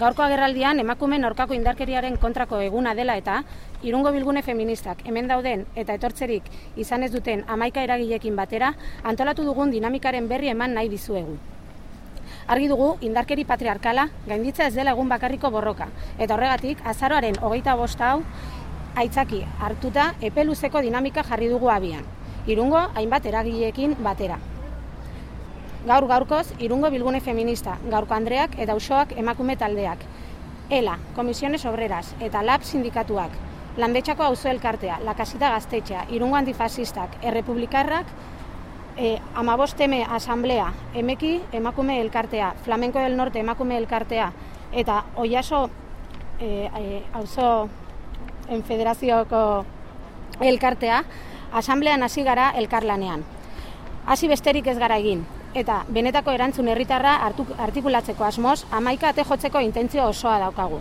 gaurko agerraldian emakumeen aurkako indarkeriaren kontrako eguna dela eta irungo bilgune feministak hemen dauden eta etortzerik izan ez duten amaika eragilekin batera antolatu dugun dinamikaren berri eman nahi dizuegu. Argi dugu indarkeri patriarkala gainditza ez dela egun bakarriko borroka eta horregatik azaroaren hogeita bosta hau aitzaki hartuta epeluzeko dinamika jarri dugu abian. Irungo hainbat eragileekin batera. Gaur gaurkoz, irungo bilgune feminista, gaurko Andreak eta usoak emakume taldeak. ELA, Komisiones Obreras eta LAB sindikatuak, Landetxako auzo elkartea, Lakasita gaztetxea, irungo antifasistak, errepublikarrak, e, amabosteme asamblea, emeki emakume elkartea, Flamenko del Norte emakume elkartea, eta oiaso e, e, auzo en federazioko elkartea, asamblean hasi gara elkarlanean. Hasi besterik ez gara egin, eta benetako erantzun herritarra artikulatzeko asmoz, amaika ate jotzeko intentzio osoa daukagu.